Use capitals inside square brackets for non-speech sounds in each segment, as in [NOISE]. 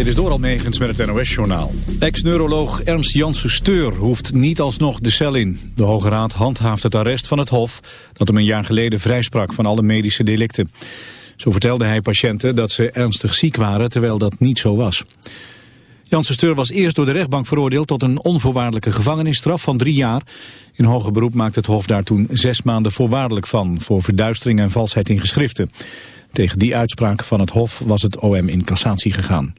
Dit is door Almegens met het NOS-journaal. Ex-neuroloog Ernst Janssen Steur hoeft niet alsnog de cel in. De Hoge Raad handhaaft het arrest van het Hof... dat hem een jaar geleden vrijsprak van alle medische delicten. Zo vertelde hij patiënten dat ze ernstig ziek waren... terwijl dat niet zo was. Janssen Steur was eerst door de rechtbank veroordeeld... tot een onvoorwaardelijke gevangenisstraf van drie jaar. In hoger beroep maakte het Hof daar toen zes maanden voorwaardelijk van... voor verduistering en valsheid in geschriften. Tegen die uitspraak van het Hof was het OM in cassatie gegaan.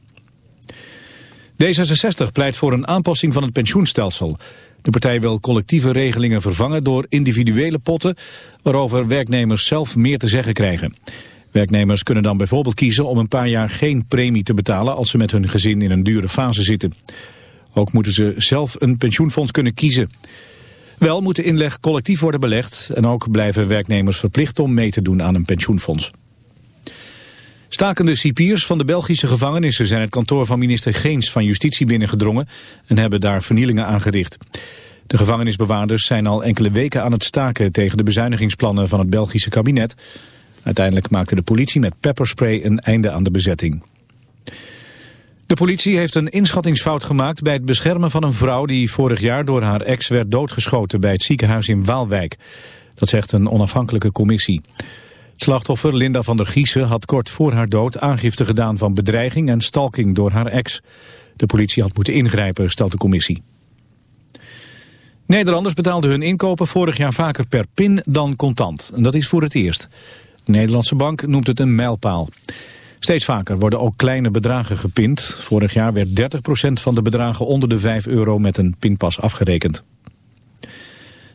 D66 pleit voor een aanpassing van het pensioenstelsel. De partij wil collectieve regelingen vervangen door individuele potten... waarover werknemers zelf meer te zeggen krijgen. Werknemers kunnen dan bijvoorbeeld kiezen om een paar jaar geen premie te betalen... als ze met hun gezin in een dure fase zitten. Ook moeten ze zelf een pensioenfonds kunnen kiezen. Wel moet de inleg collectief worden belegd... en ook blijven werknemers verplicht om mee te doen aan een pensioenfonds. Stakende cipiers van de Belgische gevangenissen zijn het kantoor van minister Geens van Justitie binnengedrongen en hebben daar vernielingen aangericht. De gevangenisbewaarders zijn al enkele weken aan het staken tegen de bezuinigingsplannen van het Belgische kabinet. Uiteindelijk maakte de politie met pepperspray een einde aan de bezetting. De politie heeft een inschattingsfout gemaakt bij het beschermen van een vrouw die vorig jaar door haar ex werd doodgeschoten bij het ziekenhuis in Waalwijk. Dat zegt een onafhankelijke commissie. Slachtoffer Linda van der Giezen had kort voor haar dood aangifte gedaan van bedreiging en stalking door haar ex. De politie had moeten ingrijpen, stelt de commissie. Nederlanders betaalden hun inkopen vorig jaar vaker per pin dan contant. En dat is voor het eerst. De Nederlandse bank noemt het een mijlpaal. Steeds vaker worden ook kleine bedragen gepind. Vorig jaar werd 30% van de bedragen onder de 5 euro met een pinpas afgerekend.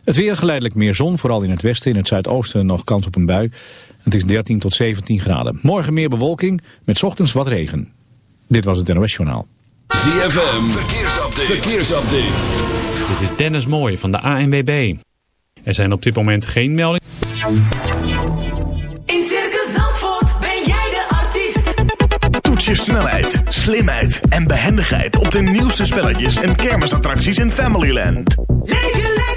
Het weer geleidelijk meer zon, vooral in het westen. In het zuidoosten nog kans op een bui. Het is 13 tot 17 graden. Morgen meer bewolking, met ochtends wat regen. Dit was het NOS Journaal. ZFM, verkeersupdate. verkeersupdate. Dit is Dennis Mooij van de ANWB. Er zijn op dit moment geen meldingen. In Circus Zandvoort ben jij de artiest. Toets je snelheid, slimheid en behendigheid op de nieuwste spelletjes en kermisattracties in Familyland. Leef je lekker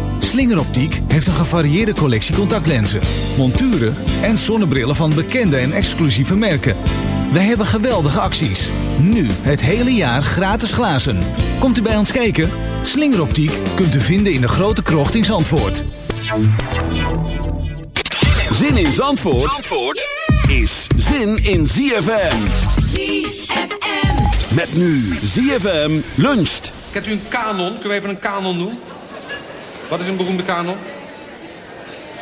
Slingeroptiek heeft een gevarieerde collectie contactlenzen, monturen en zonnebrillen van bekende en exclusieve merken. Wij hebben geweldige acties. Nu het hele jaar gratis glazen. Komt u bij ons kijken? Slingeroptiek kunt u vinden in de grote krocht in Zandvoort. Zin in Zandvoort, Zandvoort is zin in ZFM. ZFM. Met nu ZFM luncht. Kent u een kanon? Kunnen we even een kanon doen? Wat is een beroemde kanon?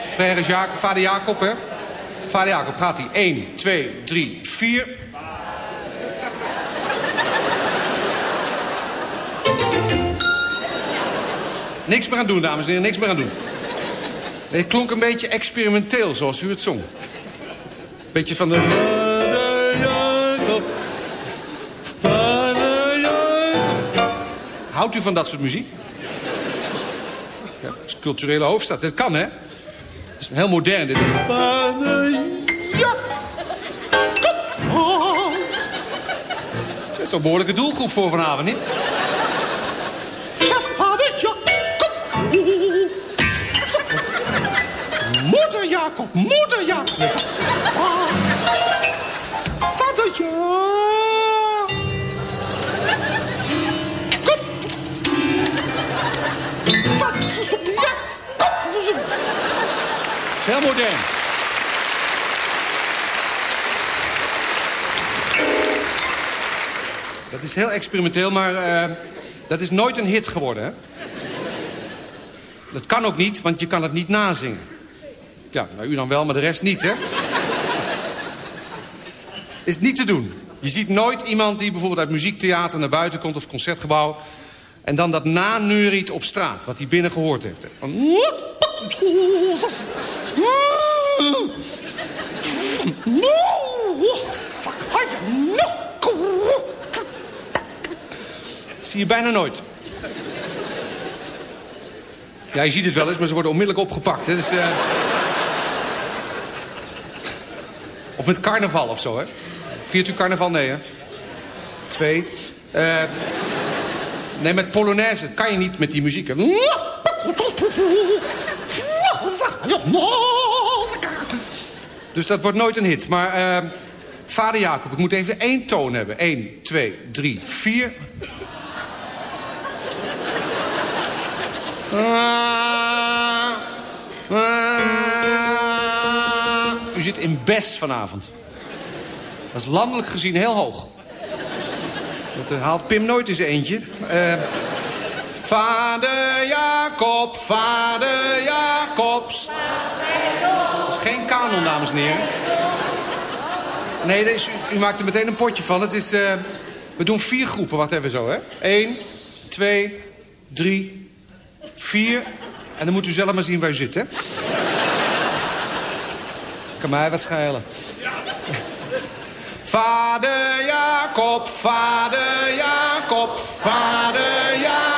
Frère Jacob, vader Jacob, hè? Vader Jacob, gaat hij. 1, 2, 3, 4. Niks meer aan doen, dames en heren, niks meer aan doen. Het klonk een beetje experimenteel, zoals u het zong. Beetje van de... Vader Jacob, vader Jacob. Houdt u van dat soort muziek? Ja, culturele hoofdstad. Dat kan, hè? Het is heel modern. Dit. Jacob. Het is een behoorlijke doelgroep voor vanavond, niet? Ja, vader Jacob. Moeder Jacob, moeder heel modern. Dat is heel experimenteel, maar eh, dat is nooit een hit geworden, hè? Dat kan ook niet, want je kan het niet nazingen. Ja, nou, u dan wel, maar de rest niet, hè? Is niet te doen. Je ziet nooit iemand die bijvoorbeeld uit muziektheater naar buiten komt... of concertgebouw, en dan dat naneuriet op straat, wat hij binnen gehoord heeft. Zie je bijna nooit. Ja, je ziet het wel eens, maar ze worden onmiddellijk opgepakt. Dus, eh, Of met carnaval of zo, hè? Viert u carnaval? Nee, hè? Twee. Eh, Nee, met Polonaise kan je niet met die muziek. Dus dat wordt nooit een hit. Maar eh, vader Jacob, ik moet even één toon hebben. Eén, twee, drie, vier. Ah, ah. U zit in bes vanavond. Dat is landelijk gezien heel hoog. Dat eh, haalt Pim nooit eens eentje. Eh, vader Jacob, vader Jacobs. Dat is geen kanon, dames en heren. Nee, u, u maakt er meteen een potje van. Het is, eh, we doen vier groepen, wat we zo, hè? Eén, twee, drie, vier. En dan moet u zelf maar zien waar u zit, hè? Kan mij wat schelen. Vader Jacob, vader Jacob, vader Jacob,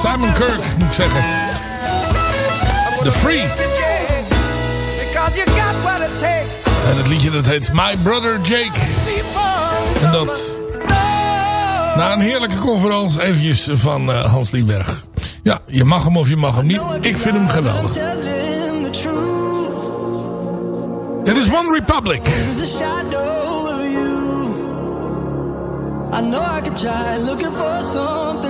Simon, Kirk moet ik zeggen. The Free. It. En het liedje dat heet My Brother Jake. En dat na een heerlijke conferentie eventjes van uh, Hans Lieberg. Ja, je mag hem of je mag hem niet. Ik vind hem geweldig. Dit is One Republic. I know I could try looking for something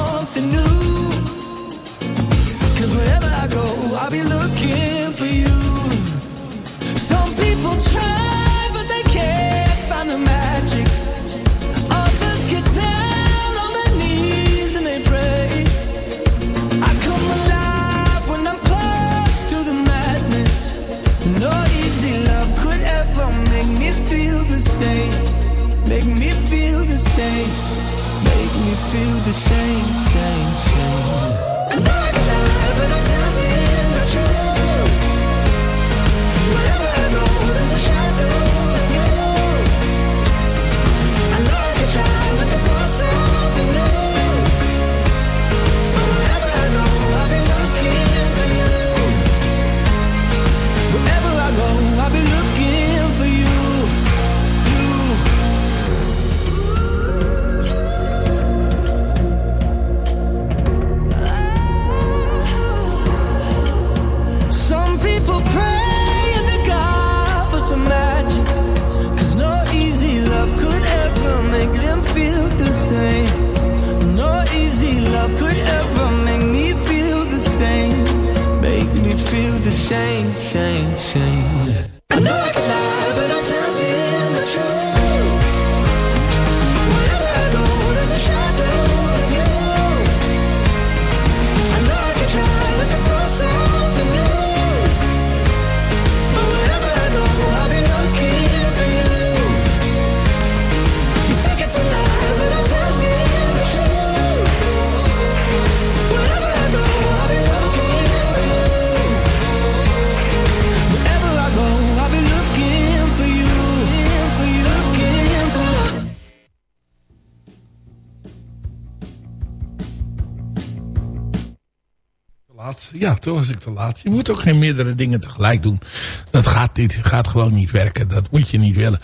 Ja, toen was ik te laat. Je moet ook geen meerdere dingen tegelijk doen. Dat gaat niet. gaat gewoon niet werken. Dat moet je niet willen.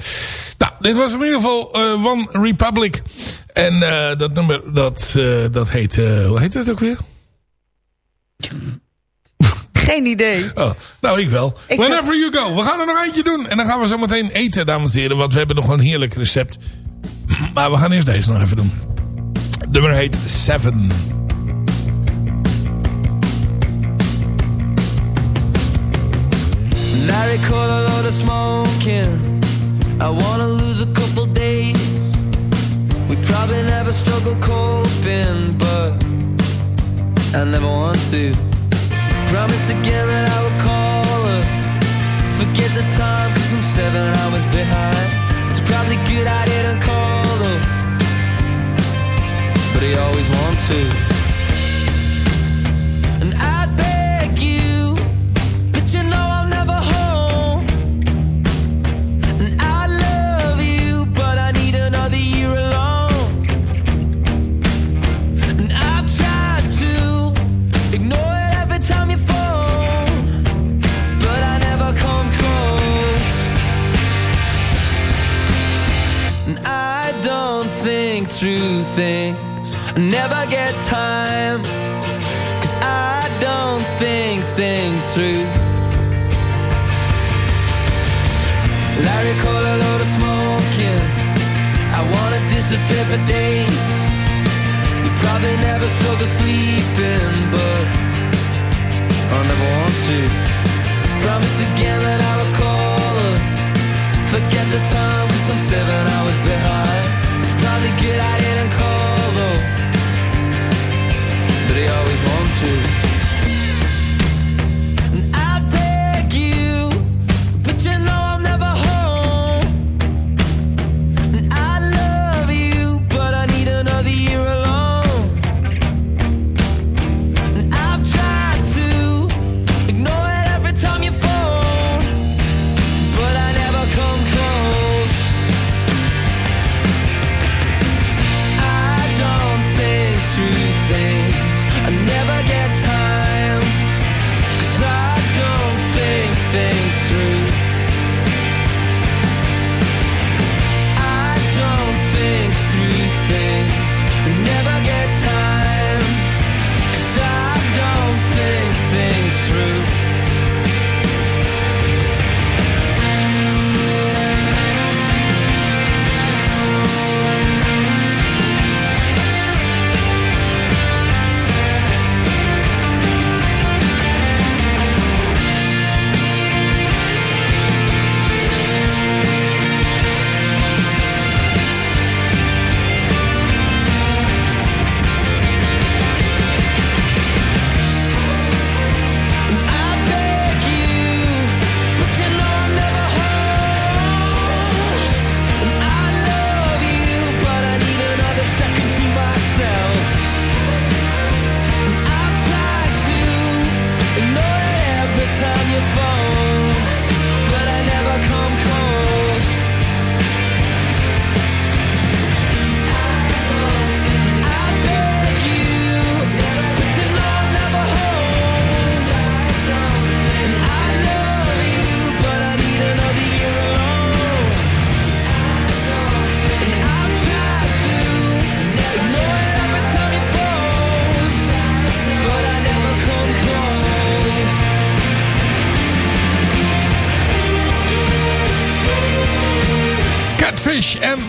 Nou, dit was in ieder geval eh, One Republic. En eh, dat nummer, dat, eh, dat heet... hoe heet het ook weer? [LAUGHS] Geen idee. Oh, nou, ik wel. Ik Whenever you go. We gaan er nog eentje doen. En dan gaan we zo meteen eten, dames en heren. Want we hebben nog een heerlijk recept. Maar we gaan eerst deze nog even doen. Nummer heet Seven. I recall a lot of smoking. I wanna lose a couple days. We probably never struggle coping, but I never want to. Promise again that I will call her. Forget the time, cause I'm seven hours behind. It's probably good I didn't call her. But I always want to. And I'd beg the sleeping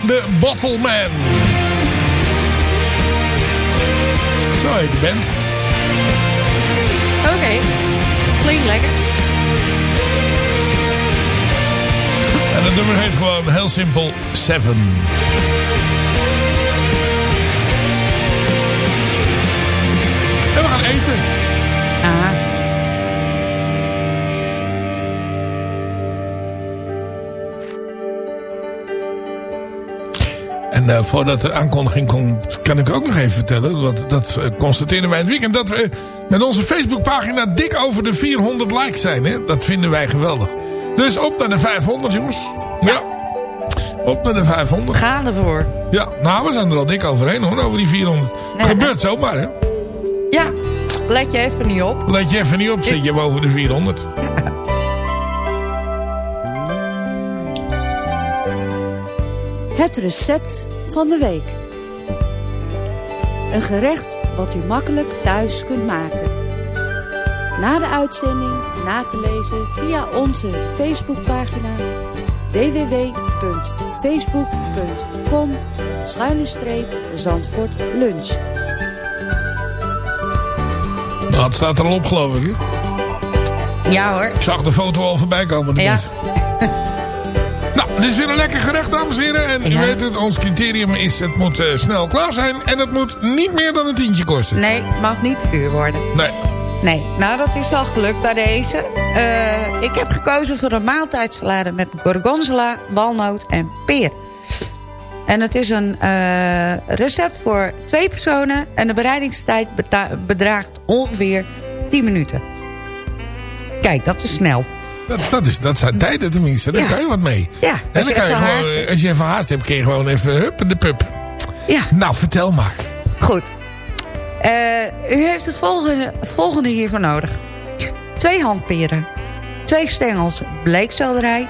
Catfish en The Bottle Man. Zo heet de band. Oké. Klinkt lekker. En het nummer heet gewoon heel simpel Seven. En we gaan eten. Aha. En eh, voordat de aankondiging komt, kan ik ook nog even vertellen. Want dat uh, constateerden wij het weekend. Dat we met onze Facebookpagina dik over de 400 likes zijn. Hè? Dat vinden wij geweldig. Dus op naar de 500 jongens. Ja. Op naar de 500. Gaan ervoor. Ja, nou we zijn er al dik overheen hoor. Over die 400. Nee, Gebeurt zomaar hè. Ja, let je even niet op. Let je even niet op. Zit je boven de 400. [LAUGHS] Het recept van de week. Een gerecht wat u makkelijk thuis kunt maken. Na de uitzending na te lezen via onze Facebookpagina www.facebook.com Zandvoort Lunch. Nou, het staat er al op geloof ik hè. Ja hoor. Ik zag de foto al voorbij komen. Ja. Dit is weer een lekker gerecht, dames en heren. En u Ja. weet het, ons criterium is... het moet eh, snel klaar zijn... en het moet niet meer dan een tientje kosten. Nee, het mag niet te duur worden. Nee. Nee, nou dat is al gelukt bij deze. Eh, ik heb gekozen voor een maaltijdsalade met gorgonzola, walnoot en peer. En het is een eh, recept voor twee personen. En de bereidingstijd bedraagt ongeveer 10 minuten. Kijk, dat is snel. Dat, dat, is, dat zijn tijden tenminste. Daar Ja. kan je wat mee. Ja, en dan kan je gewoon, haast als je even haast hebt, kun je gewoon even hup de pup. Ja. Nou, vertel maar. Goed. Eh, u heeft het volgende, volgende hiervoor nodig. Twee handperen. Twee stengels bleekselderij.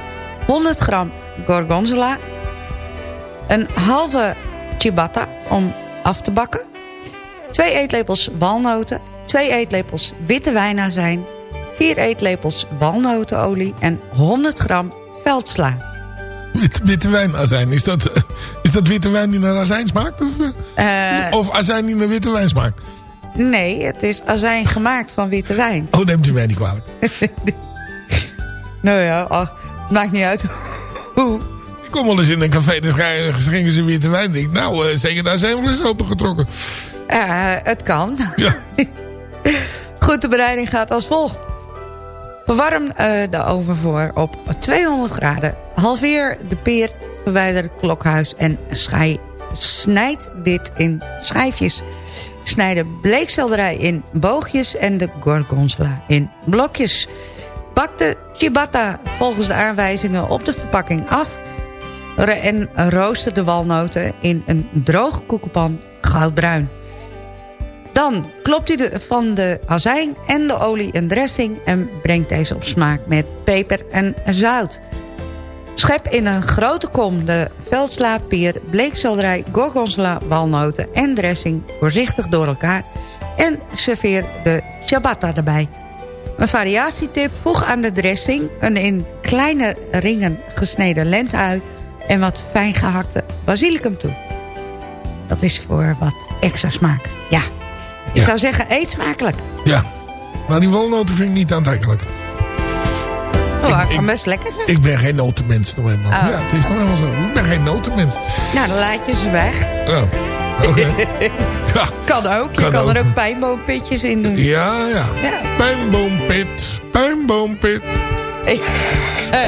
100 gram gorgonzola. Een halve ciabatta om af te bakken. Twee eetlepels walnoten. Twee eetlepels witte wijnazijn. Vier eetlepels walnotenolie. En 100 gram veldsla. Wit, witte wijnazijn. Is dat, eh, is dat witte wijn die naar azijn smaakt? Of, eh, Eh, of azijn die naar witte wijn smaakt? nee, het is azijn gemaakt van witte wijn. Oh, neemt u mij niet kwalijk. [LAUGHS] Nou ja, ach, maakt niet uit hoe. [LAUGHS] Ik kom wel eens in een café, dan schenken ze weer te wijn. Ik denk, nou, uh, zeker daar zijn we eens opengetrokken. Uh, het kan. Ja. [LAUGHS] Goed, de bereiding gaat als volgt. Verwarm uh, de oven voor op 200 graden. Halveer de peer, verwijder het klokhuis en schij, snijd dit in schijfjes. Snijd de bleekselderij in boogjes en de gorgonzola in blokjes. Bak de ciabatta volgens de aanwijzingen op de verpakking af... en rooster de walnoten in een droge koekenpan goudbruin. Dan klopt u de, van de azijn en de olie een dressing... en brengt deze op smaak met peper en zout. Schep in een grote kom de veldsla, peer, bleekselderij, gorgonzola, walnoten en dressing voorzichtig door elkaar... en serveer de ciabatta erbij. Een variatietip, voeg aan de dressing een in kleine ringen gesneden lentui... en wat fijn gehakte basilicum toe. Dat is voor wat extra smaak, ja. Ik zou zeggen, eet smakelijk. Ja. Maar die walnoten vind ik niet aantrekkelijk. Oh, ik- kan best lekker zijn. Ik ben geen notenmens nog eenmaal. Oh. Ja, het is nog helemaal zo. Ik ben geen notenmens. Nou, dan laat je ze weg. [LAUGHS] Ja. Kan ook. Je Kan kan, er ook. pijnboompitjes in doen. Ja, ja. Ja. Puinboompit. Puinboompit. [LAUGHS]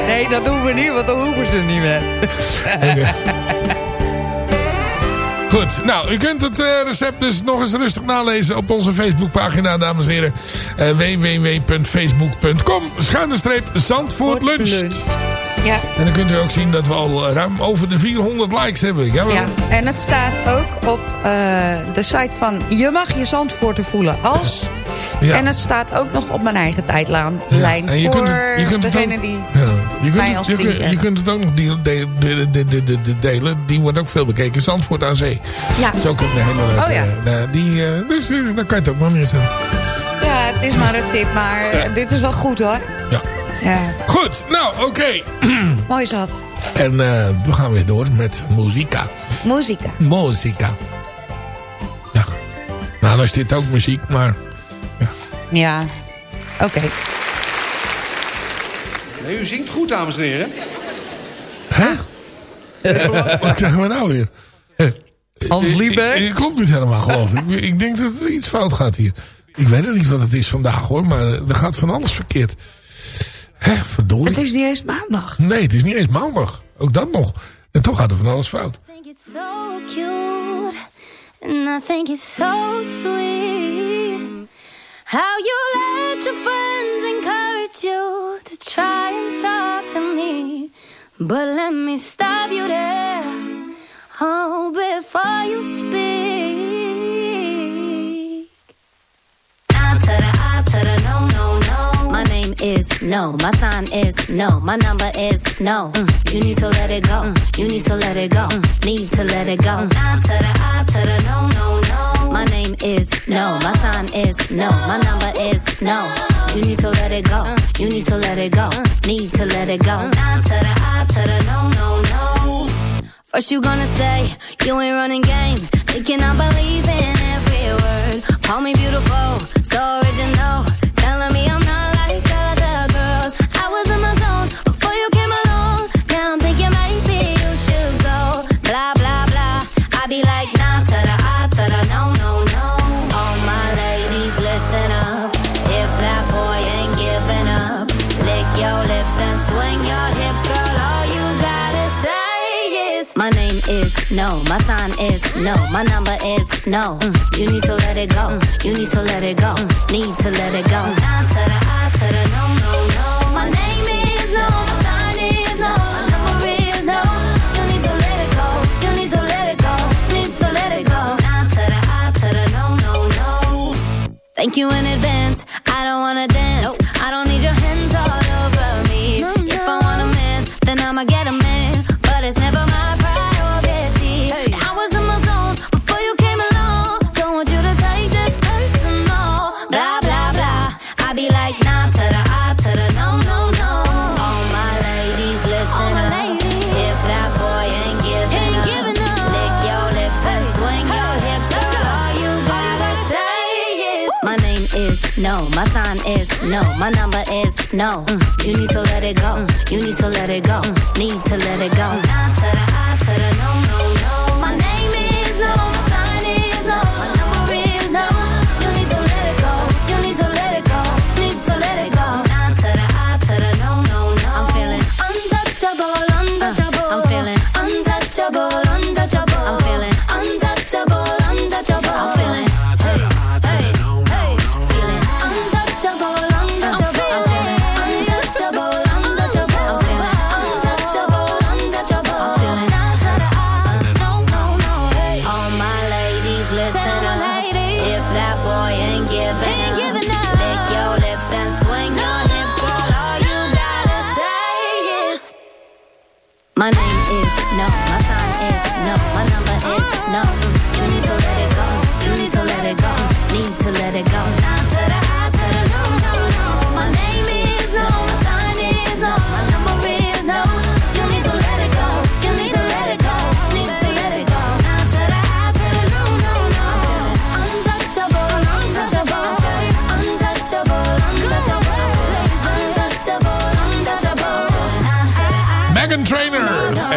Nee, dat doen we niet, want dan hoeven ze niet meer. Oké. [LAUGHS] Goed, nou, u kunt het eh, recept dus nog eens rustig nalezen op onze Facebookpagina, dames en heren. Eh, www.facebook.com schuine streep Zandvoort Lunch. Ja. En dan kunt u ook zien dat we al eh, ruim over de 400 likes hebben. Jawel. Ja, en het staat ook op eh, de site van Je mag je Zandvoorten voelen als... Ja. En het staat ook nog op mijn eigen tijdlijn Ja, lijn en je voor kunt het- je kunt het degene ook- die... Ja. Je, kunt mij het, als je, je kunt het ook nog de, de, de, de, de, de, de delen. Die wordt ook veel bekeken. Zandvoort aan zee. Ja. Is ook een hele leuke. Oh ja. eh, die, dus daar kan je het ook maar neerzetten. Ja, het is maar een tip, maar dit is wel goed hoor. Ja. Ja, Goed, nou oké. [CLEARS THROAT] mooi zat. En eh, we gaan weer door met muzika. Muzika. Muzika. Ja. Nou, dan is dit ook muziek, maar... Ja, oké. Nee, u zingt goed, dames en heren. Hè? [LAUGHS] Wat krijgen we nou weer? Hans? Ik- ik- Klopt niet helemaal, geloof ik. Ik denk dat er iets fout gaat hier. Ik weet het niet wat het is vandaag, hoor. Maar er gaat van alles verkeerd. Hè, verdorie. Het is niet eens maandag. Nee, het is niet eens maandag. Ook dat nog. En toch gaat er van alles fout. think it's so cute, and I think it's so sweet. How you let your friends encourage you to try and talk to me. But let me stop you there, oh, before you speak. My name is no. My sign is no. My number is no. Mm, You need to let it go. Mm, You need to let it go. Mm, Need to let it go. No, no, no. My name is no. My sign is no. My number is no. You need to let it go. You need to let it go. Need to let it go. No, no, no. First you gonna say you ain't running game, thinking I believe in every word. Call me beautiful, so original, telling me I'm not is no, my sign is no, my number is no. Mm, You need to let it go. Mm, You need to let it go. Mm, Need to let it go. Nah to the I to the no no no. My name is no, my sign is no, my number is no. You need to let it go. You need to let it go. Need to let it go. Nah to the I to the no no no. Thank you in advance. My sign is no. My number is no. Mm. You need to let it go. Mm. You need to let it go. Mm. Need to let it go. Down to the I to the no.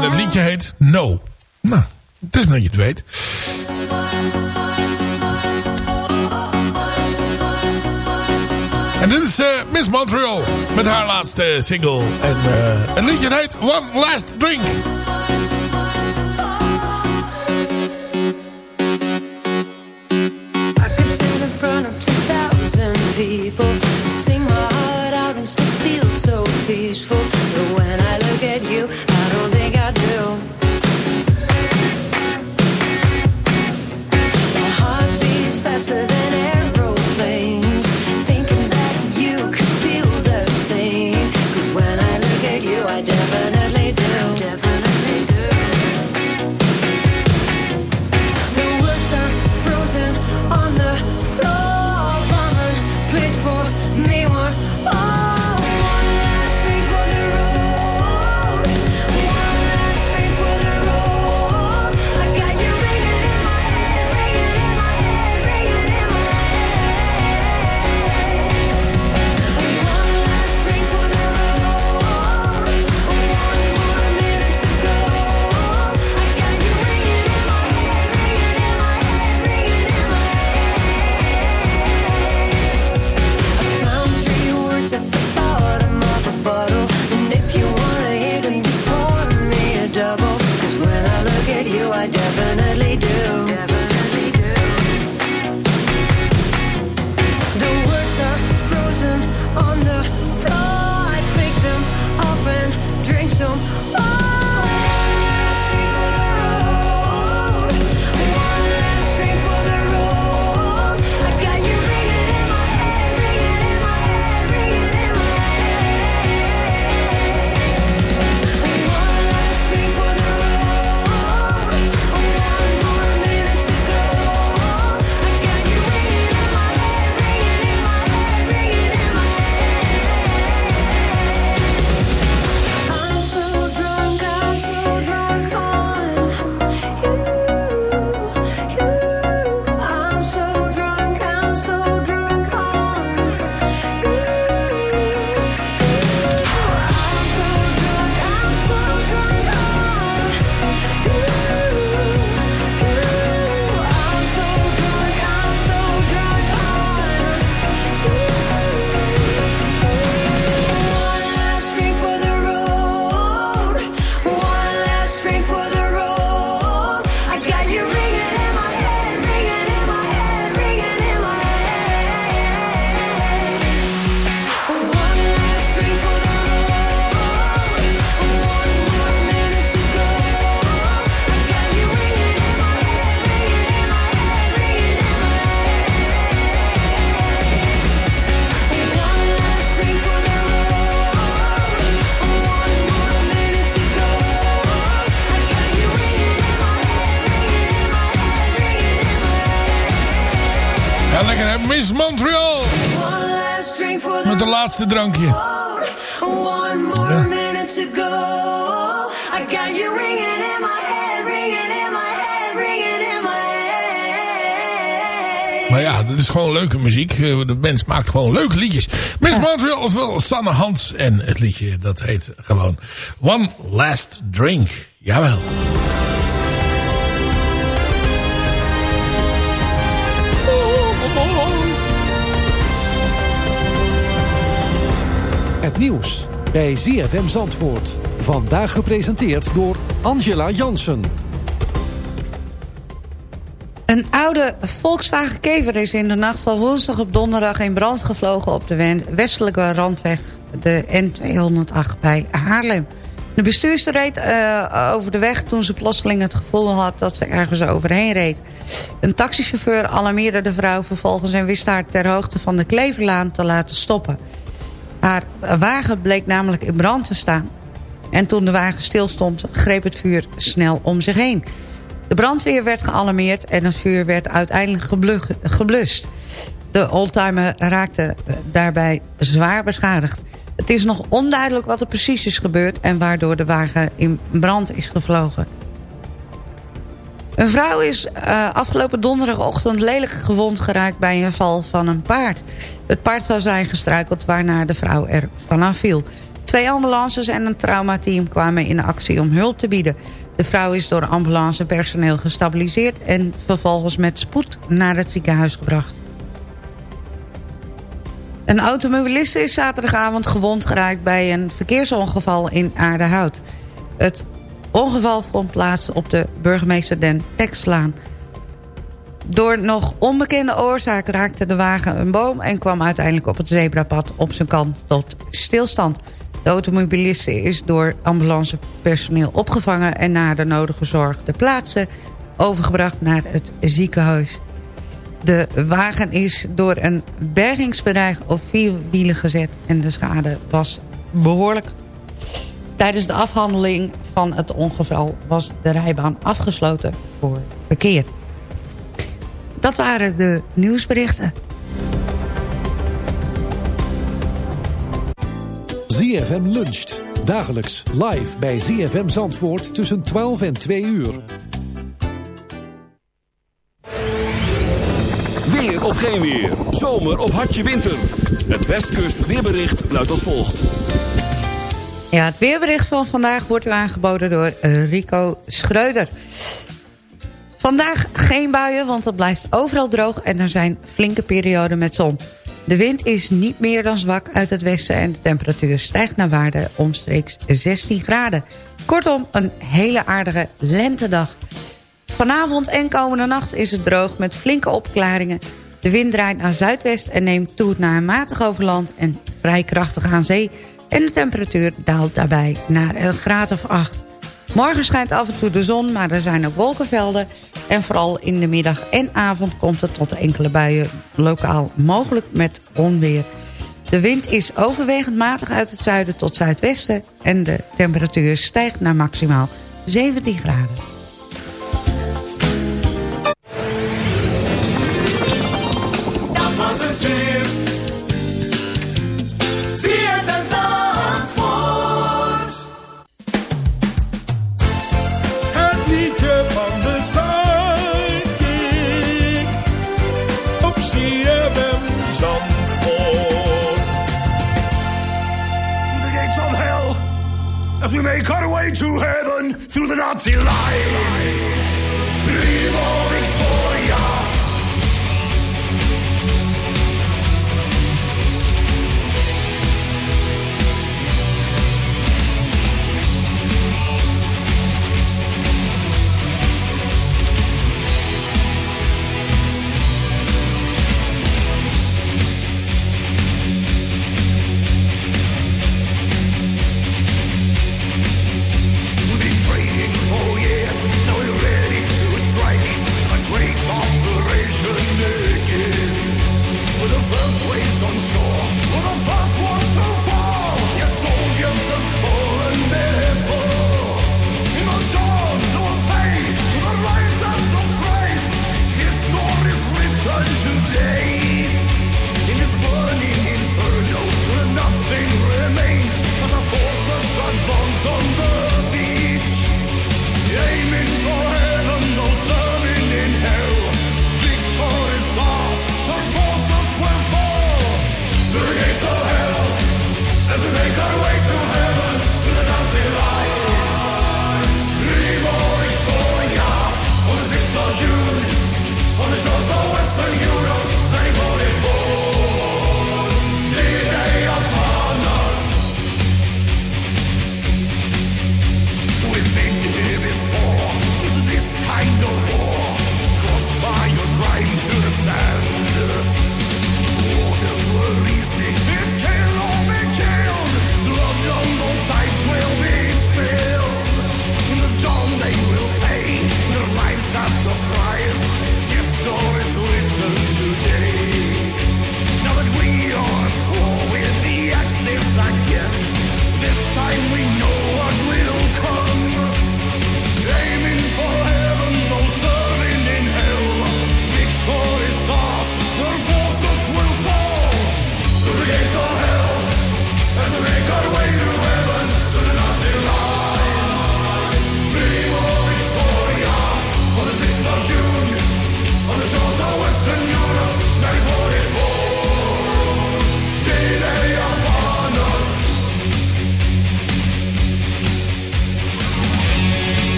En het liedje heet No. Nou, het is dat je het weet. En dit is eh, Miss Montreal met haar laatste single. En uh, het liedje heet One Last Drink. laatste drankje. Maar ja, dat is gewoon leuke muziek. Eh, de mens maakt gewoon leuke liedjes. Miss ja. of ofwel Sanne Hans. En het liedje dat heet gewoon One Last Drink. Jawel. Nieuws bij ZFM Zandvoort. Vandaag gepresenteerd door Angela Jansen. Een oude Volkswagen Kever is in de nacht van woensdag op donderdag in brand gevlogen op de westelijke randweg, de N208 bij Haarlem. De bestuurster reed eh, over de weg toen ze plotseling het gevoel had dat ze ergens overheen reed. Een taxichauffeur alarmeerde de vrouw vervolgens en wist haar ter hoogte van de Kleverlaan te laten stoppen. Haar wagen bleek namelijk in brand te staan. En toen de wagen stilstond, greep het vuur snel om zich heen. De brandweer werd gealarmeerd en het vuur werd uiteindelijk geblu- geblust. De oldtimer raakte eh, daarbij zwaar beschadigd. Het is nog onduidelijk wat er precies is gebeurd... en waardoor de wagen in brand is gevlogen. Een vrouw is eh, afgelopen donderdagochtend lelijk gewond geraakt... bij een val van een paard. Het paard zou zijn gestruikeld waarna de vrouw er vanaf viel. Twee ambulances en een traumateam kwamen in actie om hulp te bieden. De vrouw is door ambulancepersoneel gestabiliseerd... en vervolgens met spoed naar het ziekenhuis gebracht. Een automobilist is zaterdagavond gewond geraakt... bij een verkeersongeval in Aardehout. Het ongeval vond plaats op de burgemeester Den Tekslaan. Door nog onbekende oorzaak raakte de wagen een boom... en kwam uiteindelijk op het zebrapad op zijn kant tot stilstand. De automobilist is door ambulancepersoneel opgevangen... en naar de nodige zorg ter plaatse overgebracht naar het ziekenhuis. De wagen is door een bergingsbedrijf op vier wielen gezet... en de schade was behoorlijk. Tijdens de afhandeling van het ongeval was de rijbaan afgesloten voor verkeer. Dat waren de nieuwsberichten. ZFM luncht. Dagelijks live bij ZFM Zandvoort tussen 12 en 2 uur. Weer of geen weer. Zomer of hartje winter. Het Westkust weerbericht luidt als volgt. Ja, het weerbericht van vandaag wordt u aangeboden door eh, Rico Schreuder. Vandaag geen buien, want het blijft overal droog... en er zijn flinke perioden met zon. De wind is niet meer dan zwak uit het westen... en de temperatuur stijgt naar waarde omstreeks 16 graden. Kortom, een hele aardige lentedag. Vanavond en komende nacht is het droog met flinke opklaringen. De wind draait naar zuidwest en neemt toe naar matig overland... en vrij krachtig aan zee. En de temperatuur daalt daarbij naar een graad of 8. Morgen schijnt af en toe de zon, maar er zijn ook wolkenvelden. En vooral in de middag en avond komt het tot enkele buien lokaal mogelijk met onweer. De wind is overwegend matig uit het zuiden tot zuidwesten... en de temperatuur stijgt naar maximaal 17 graden. As we make our way to heaven through the Nazi lines. Viva Victoria!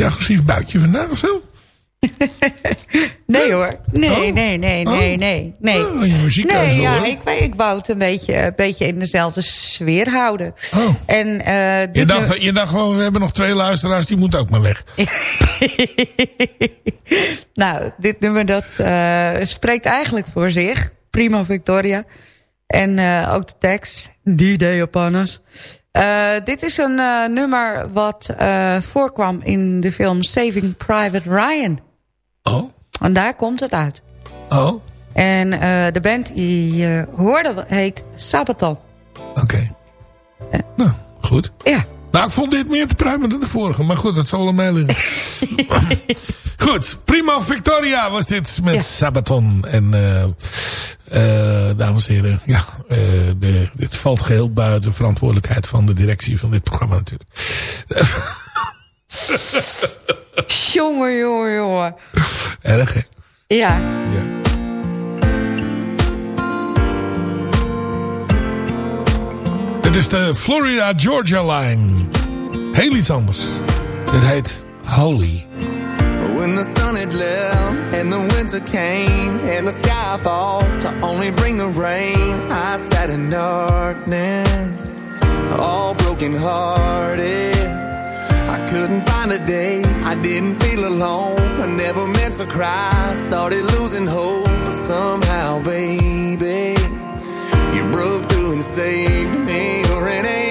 Beetje agressief buitje vandaag of zo? [LAUGHS] Nee hoor. Nee, Oh. nee, nee, nee, Oh. nee. nee. Oh, je muziek nee, zo, ja, hoor. ik, ik wou het een beetje, een beetje in dezelfde sfeer houden. Oh. En, eh, Je dacht, nu- je dacht gewoon, we hebben nog twee luisteraars, die moeten ook maar weg. [LAUGHS] nou, dit nummer dat eh, spreekt eigenlijk voor zich. Prima Victoria. En eh, ook de tekst. D-Day upon us. Eh, dit is een eh, nummer wat eh, voorkwam in de film Saving Private Ryan. Oh. En daar komt het uit. Oh, En de band die je hoorde heet Sabaton. oké. Nou, goed. Ja. Nou, ik vond dit meer te pruimen dan de vorige. Maar goed, dat zal wel mee liggen. [LAUGHS] goed, Prima Victoria was dit met Sabaton. En eh dames en heren, ja, eh, de, dit valt geheel buiten de verantwoordelijkheid van de directie van dit programma natuurlijk. [LAUGHS] jongen, jongen, jongen. Erg, hè? Ja. Ja. Dit is de Florida Georgia Line. Heel iets anders. Dit heet Holy. When the sun had left and the winter came and the sky thought to only bring the rain, I sat in darkness, all broken hearted. I couldn't find a day, I didn't feel alone. I never meant to cry, started losing hope, but somehow, baby, you broke through and saved me. You're an angel,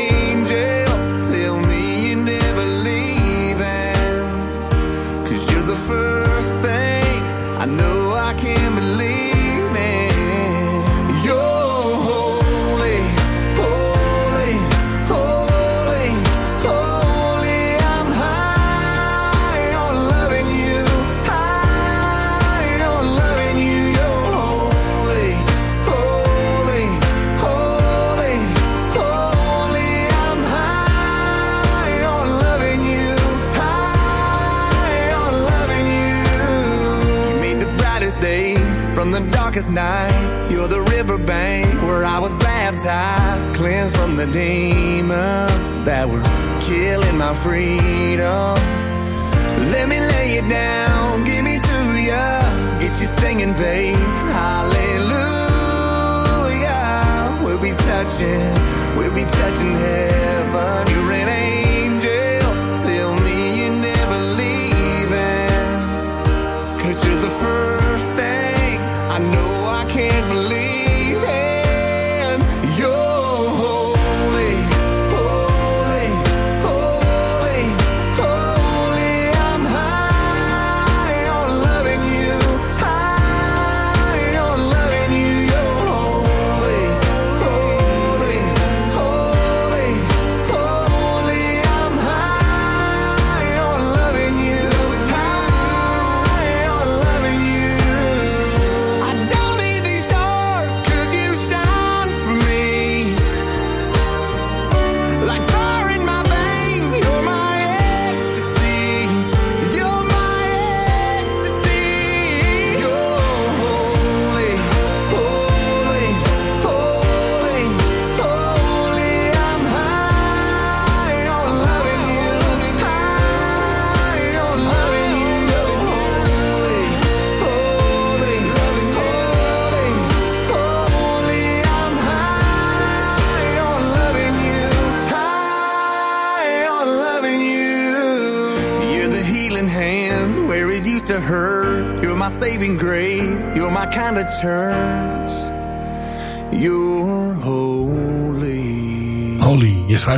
darkest nights. You're the riverbank where I was baptized, cleansed from the demons that were killing my freedom. Let me lay it down, give me to ya, get you singing, babe. Hallelujah. We'll be touching, we'll be touching heaven. You're an angel,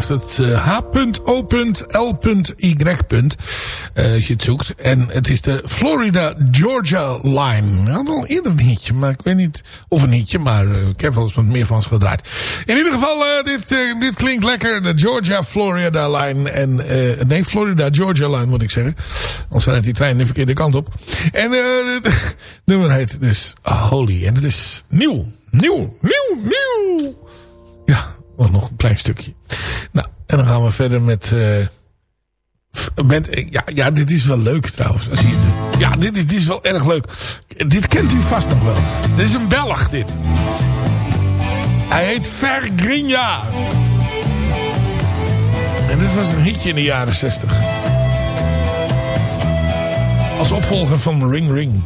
schrijft het eh, H.O.L.Y. eh, als je het zoekt. En het is de Florida Georgia Line. Ik had al eerder een hitje, maar ik weet niet of een hitje. Maar eh, ik heb wel eens wat meer van ze gedraaid. In ieder geval, eh, dit, eh, dit klinkt lekker. De Georgia Florida Line. En, eh, nee, Florida Georgia Line moet ik zeggen. Anders rijdt die trein de verkeerde kant op. En eh, [LAUGHS] het nummer heet dus Holy. En het is nieuw. Nieuw, nieuw, nieuw. Ja, nog een klein stukje. En dan gaan we verder met... eh, eh, ja, ja, dit is wel leuk trouwens. Als je ja, dit is, dit is wel erg leuk. Dit kent u vast nog wel. Dit is een Belg, dit. Hij heet Vergrinja. En dit was een hitje in de jaren 60. Als opvolger van Ring Ring.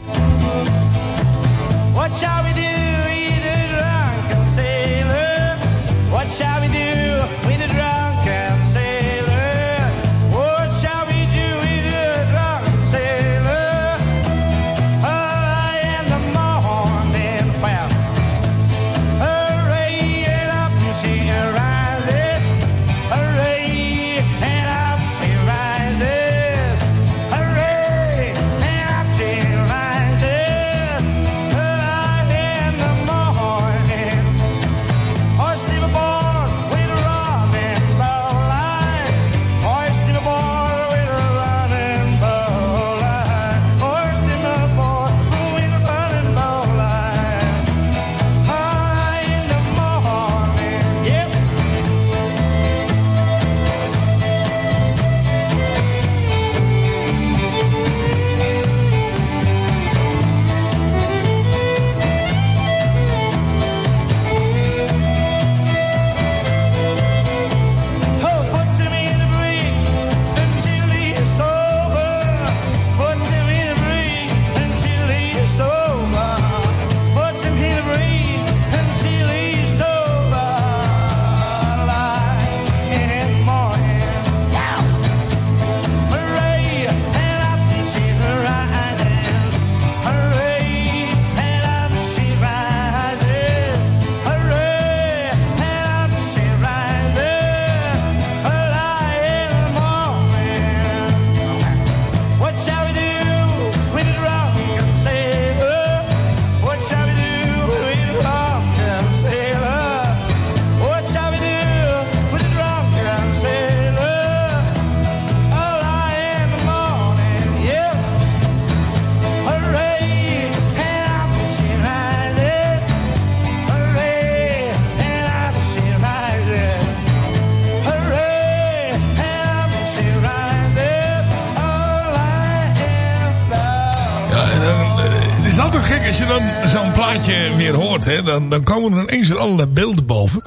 Plaatje weer hoort. Hè, dan, dan komen er ineens allerlei beelden boven.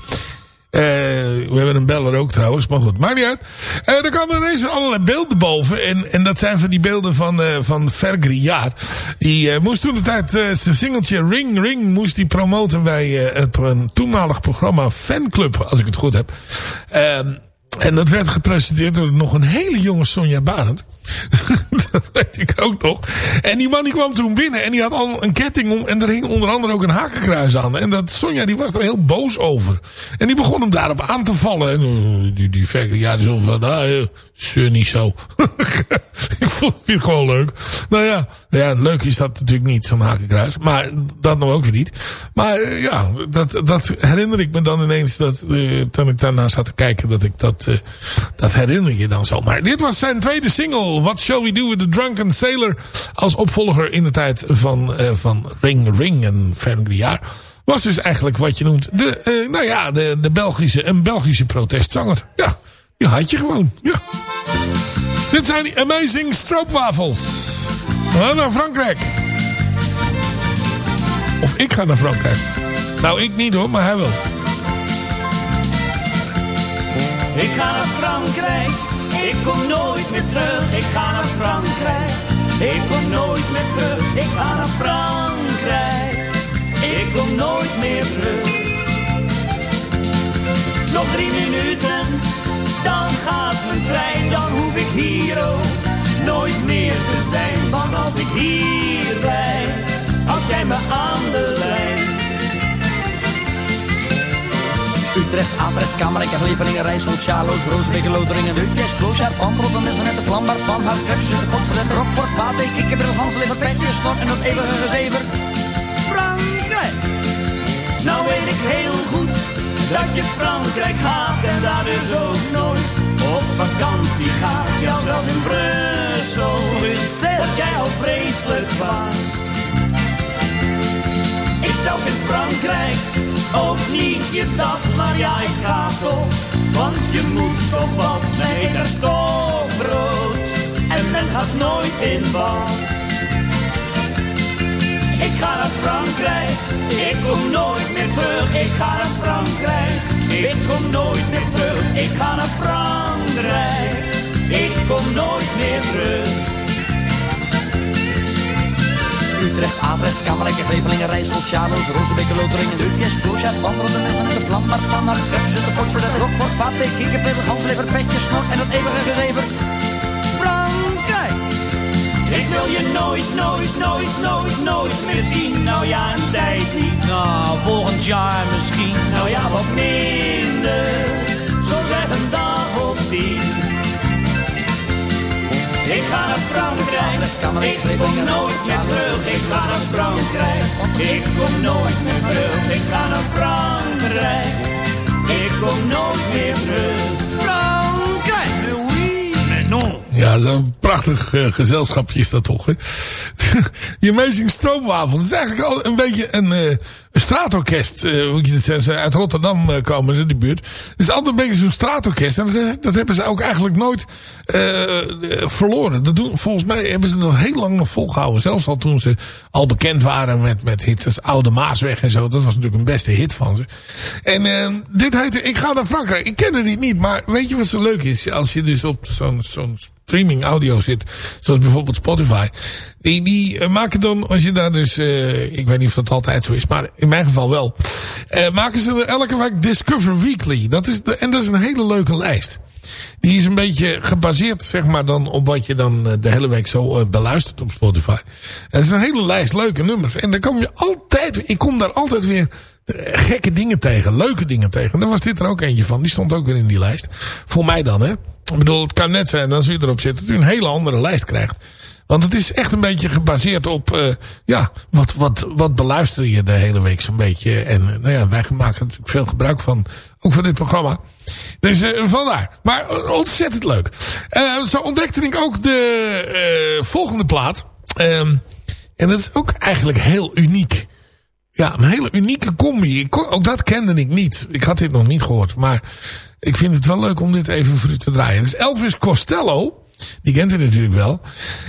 Eh, we hebben een beller ook trouwens, maar goed, maakt niet uit. Eh er komen ineens allerlei beelden boven. En, en dat zijn van die beelden van, eh van. Die moest toen de tijd zijn singeltje Ring Ring moest die promoten bij het een toenmalig programma Fanclub, als ik het goed heb. En dat werd gepresenteerd door nog een hele jonge Sonja Barend. [LAUGHS] dat weet ik ook nog. En die man die kwam toen binnen en die had al een ketting om. En er hing onder andere ook een hakenkruis aan. En dat Sonja die was er heel boos over. En die begon hem daarop aan te vallen. En uh, die, die ja, die zo van, zeur niet zo. [LAUGHS] ik vond het gewoon leuk. Nou ja, ja, leuk is dat natuurlijk niet, zo'n hakenkruis. Maar dat nog ook weer niet. Maar uh, ja, dat, dat herinner ik me dan ineens. Dat, uh, toen ik daarna zat te kijken, dat ik dat, uh, dat herinner je dan zo. Maar dit was zijn tweede single. What Shall We Do With The Drunken Sailor. Als opvolger in de tijd van, van Ring Ring en Vergriaar. Was dus eigenlijk wat je noemt, de, nou ja, de, de Belgische, een Belgische protestzanger. Ja, die had je gewoon. Ja. Dit zijn die Amazing Stroopwafels. We gaan naar Frankrijk. Of ik ga naar Frankrijk. Nou, ik niet hoor, maar hij wel. Ik ga naar Frankrijk, ik kom nooit meer terug. Ik ga naar Frankrijk, ik kom nooit meer terug. Ik ga naar Frankrijk, hier ook nooit meer te zijn. Want als ik hier blijf, houd jij me aan de lijn. Utrecht, Atrecht, Kamerijk, Levelingen, Rijssel, Sjaloos, Roosbeek, Loteringen, Deukjes, Kloosjaar, Pantrotten, Messenetten, Vlambaar, Panhout, Krebs, Fort, Verlet, Rockfort, Pate, Kikkerbril, Hanslever, Petje, Snot en dat eeuwige gezever. Frankrijk! Nou weet ik heel goed dat je Frankrijk haat en daar dus ook nooit vakantie gaat. Jou zelfs in Brussel, dat jij al vreselijk waard. Ik zelf in Frankrijk ook niet je dat, maar ja, ik ga toch. Want je moet toch wat mee naar stokbrood. En men gaat nooit in bad. Ik ga naar Frankrijk, ik kom nooit meer terug. Ik ga naar Frankrijk, ik kom nooit meer terug. Ik ga naar Frankrijk, ik kom nooit meer terug. Utrecht, Atrecht, Kamerlijke, Grevelingen, Rijssel, Sjabels, Rozenbeek, Loteringen, Deupjes, Kloosja, Wandelende Mensen en de Vlam, Martman, Krepsen, de Fort, Verdet, Rockfort, Pate, Kikkerpillen, Ganslever, Petje, Snor en het eeuwige gezever. Frankrijk! Ik wil je nooit, nooit, nooit, nooit, nooit meer zien. Nou ja, een tijd niet. Nou, volgend jaar misschien. Nou ja, wat minder. Zo zeg een dag of tien. Ik ga naar Frankrijk, ik kom nooit meer terug. Ik ga naar Frankrijk, ik kom nooit meer terug. Ik ga naar Frankrijk, ik kom nooit meer terug. Zo'n prachtig eh, gezelschapje is dat toch, hè? [LAUGHS] Die Amazing Stroomwafel. Dat is eigenlijk al een beetje een, eh, een straatorkest. hoe je het zeggen. Uit Rotterdam komen ze de buurt. Het is altijd een beetje zo'n straatorkest. En dat, dat hebben ze ook eigenlijk nooit verloren. Dat doen, volgens mij hebben ze dat heel lang nog volgehouden. Zelfs al toen ze al bekend waren met, met hits als Oude Maasweg en zo. Dat was natuurlijk een beste hit van ze. En eh, dit heette Ik ga naar Frankrijk. Ik kende dit niet, maar weet je wat zo leuk is? Als je dus op zo'n zo'n streaming audio zit, zoals bijvoorbeeld Spotify. Die, die eh, maken dan, als je daar dus, eh, ik weet niet of dat altijd zo is, maar in mijn geval wel. eh, maken ze elke week Discover Weekly. Dat is de, en dat is een hele leuke lijst. Die is een beetje gebaseerd, zeg maar, dan op wat je dan de hele week zo beluistert op Spotify. Het is een hele lijst leuke nummers. En dan kom je altijd, ik kom daar altijd weer gekke dingen tegen, leuke dingen tegen. En daar was dit er ook eentje van. Die stond ook weer in die lijst. Voor mij dan, hè. Ik bedoel, het kan net zijn als u erop zit dat u een hele andere lijst krijgt. Want het is echt een beetje gebaseerd op, uh, ja, wat, wat, wat beluister je de hele week zo'n beetje. En uh, nou ja, wij maken natuurlijk veel gebruik van, ook van dit programma. Dus vandaar. Maar ontzettend leuk. zo ontdekte ik ook de volgende plaat. en dat is ook eigenlijk heel uniek. Ja, een hele unieke combi. Ook dat kende ik niet. Ik had dit nog niet gehoord. Maar ik vind het wel leuk om dit even voor u te draaien. Het is Elvis Costello. Die kent u natuurlijk wel.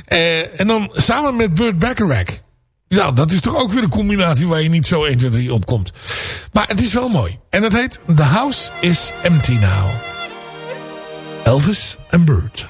Uh, en dan samen met Burt Bacharach. Nou, dat is toch ook weer een combinatie waar je niet zo 1, 2, 3 op komt. Maar het is wel mooi. En het heet The House is Empty Now. Elvis en Burt.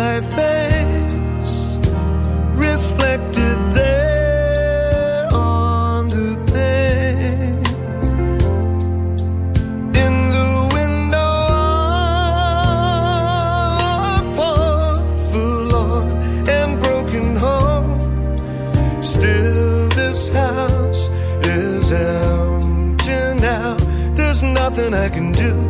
my face reflected there on the pane in the window and broken home. Still, this house is empty now. There's nothing I can do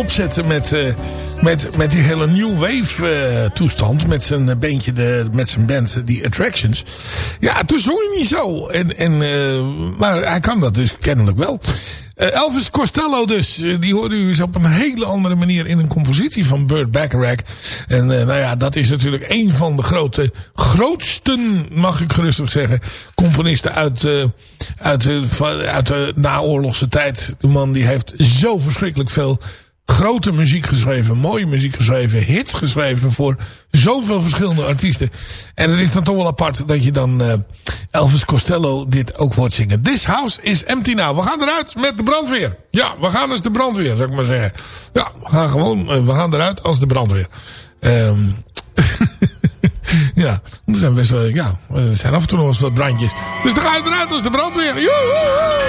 Opzetten met, eh, met, met die hele new wave eh, toestand. Met zijn, beentje de, met zijn band, eh, die Attractions. Ja, toen zong hij niet zo. En, en, maar hij kan dat dus kennelijk wel. Elvis Costello dus. die hoorde u eens op een hele andere manier in een compositie van Burt Bacharach. En nou ja, dat is natuurlijk een van de grote, grootsten, mag ik gerustig zeggen, componisten uit, uit, uit de naoorlogse tijd. De man die heeft zo verschrikkelijk veel grote muziek geschreven, mooie muziek geschreven, hits geschreven voor zoveel verschillende artiesten. En het is dan toch wel apart dat je dan eh, Elvis Costello dit ook hoort zingen. This house is empty now. We gaan eruit met de brandweer. Ja, we gaan als de brandweer, zou ik maar zeggen. Ja, we gaan gewoon, eh, we gaan eruit als de brandweer. Ehm [LAUGHS] ja, er zijn best wel, ja, er zijn af en toe nog eens wat brandjes. Dus dan ga je eruit als de brandweer. Joehoe!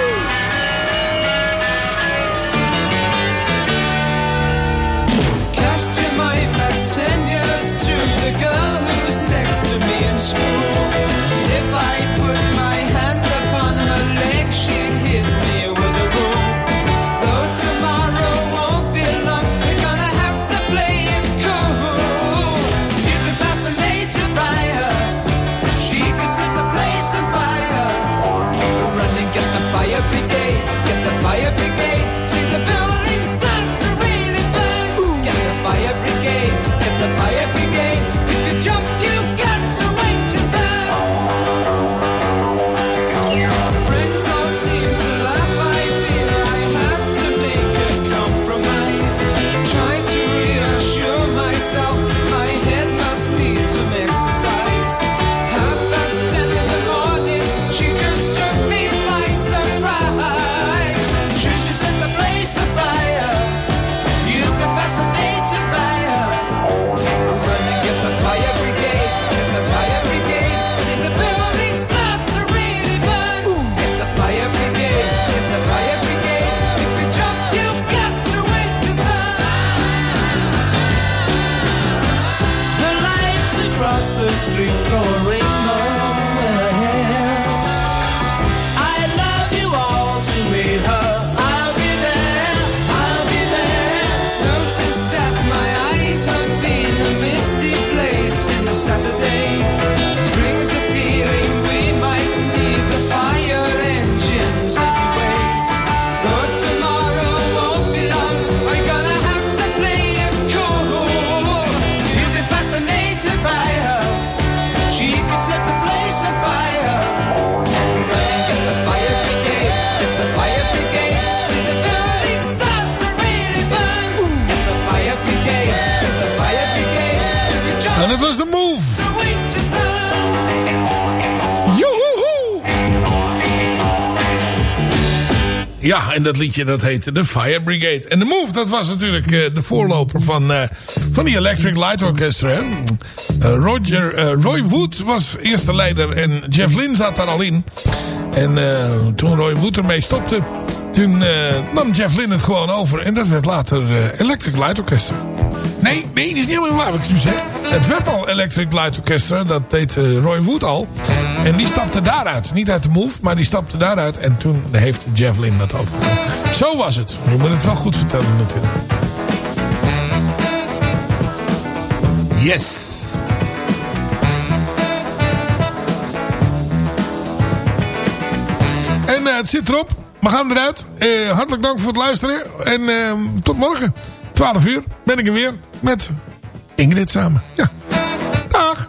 Ja, en dat liedje dat heette The Fire Brigade. En The Move, dat was natuurlijk eh, de voorloper van, eh, van die Electric Light Orchestra. Eh, Roger, Roy Wood was eerste leider en Jeff Lynne zat daar al in. En toen Roy Wood ermee stopte, toen eh, nam Jeff Lynne het gewoon over. En dat werd later eh, Electric Light Orchestra. Nee, nee, dat is niet helemaal waar wat ik nu zeg. Het werd al Electric Light Orchestra, dat deed eh, Roy Wood al. En die stapte daaruit. Niet uit de Move, maar die stapte daaruit. En toen heeft Jeff Lynne dat overgenomen. Zo was het. Je moet het wel goed vertellen natuurlijk. Yes. En het zit erop. We gaan eruit. Eh, hartelijk dank voor het luisteren. En eh, tot morgen. 12 uur ben ik er weer met Ingrid samen. Ja. Dag.